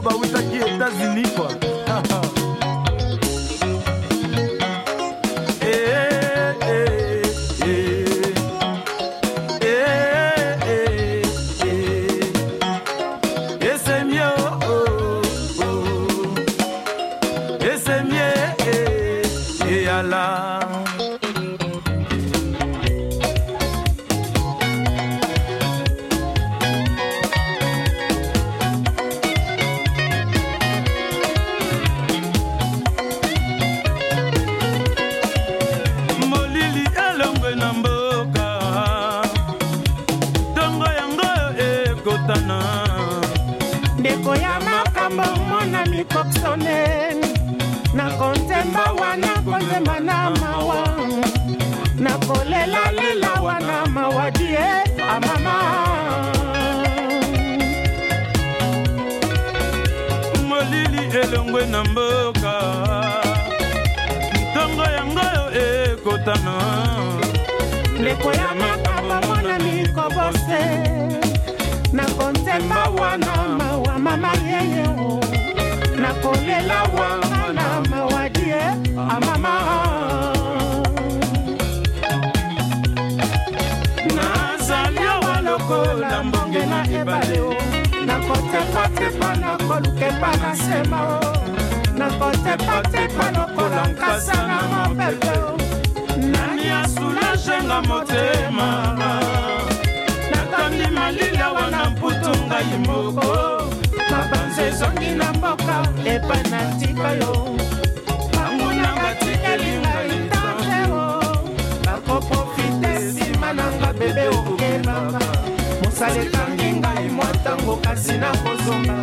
baú tá aqui, tá zinipa. nzambe omonami koksonen nakonzemba wana konzemba na mawa nakolelalela wana mawadi e amama molili elongwe na mboka ntongo yango ekotana ndeko ya makambo monami kobose nakonzemba wana mawa amama yeye o nakolela wanga na mawadi ye amama nazali awa lokola mbonge na ebale o nakotepatepa nakolukepa na nsema o nakotepatepa lokola nkasa na mopepe o nani asulajenga motema nakandi malili awa na mputu ngai moko nazongi na mboka epai natika yo bangunanga tikeli ngai tangero bakoprofite nsima nanga bebe okebaka mosalekangi ngai mwa ntango kasi nakozonga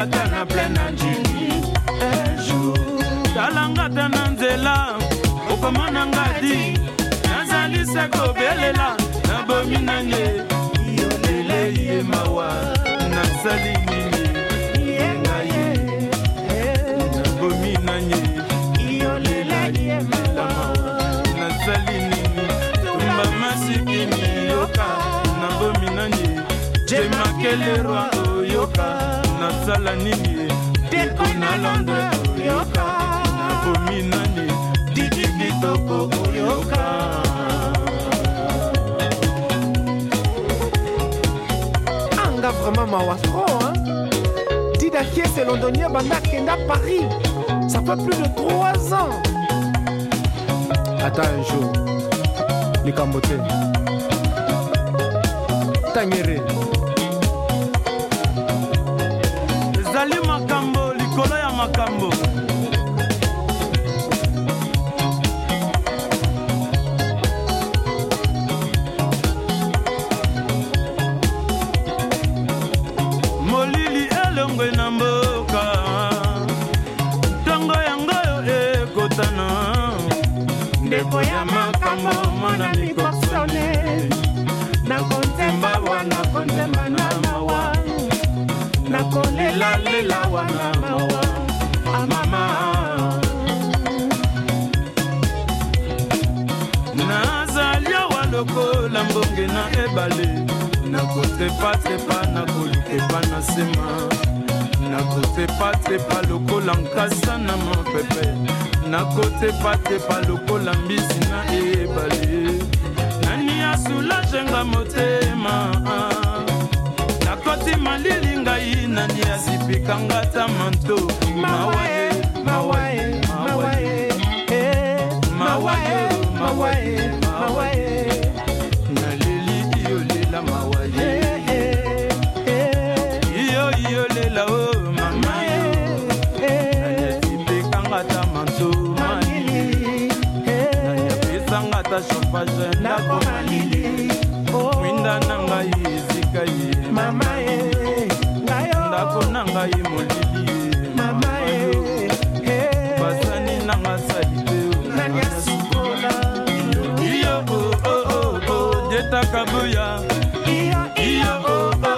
mata na plein na njini ejour eh, talangata na nzela okomona ngadi nazali se kobelela nabomi nani yolele ye mawa nasali nini yengaye nabomi eh, nani nasali nini tumba masikini yoka nabomi nani jemakelerwa oyoka nasala nini depi na londre yoka nakomi nani didi kitoko oyoka anga vraiment mawa tro didakiese londonien banda akenda paris ça fait plus de 3 ans ata un jour likambo te tangere makambo molili elongwe na mboka ntongo yango oyo ekotana ndeko ya ma na ebale nakotepatepa nakolikepa na nsema nakotepatepa lokola nkasa na mapepe nakotepatepa lokola mbisi na ebale nani asulajenga motema nakoti malili ngai nani asipikanga ta manto mawaye mawaye mama je nakoma lili oh. mwinda na ngai esika ye mama ye ndako na ngai molili mama ye basani nanga sali te nani asikola iyo o oh, o oh, o jetaka buya iyo iyo o o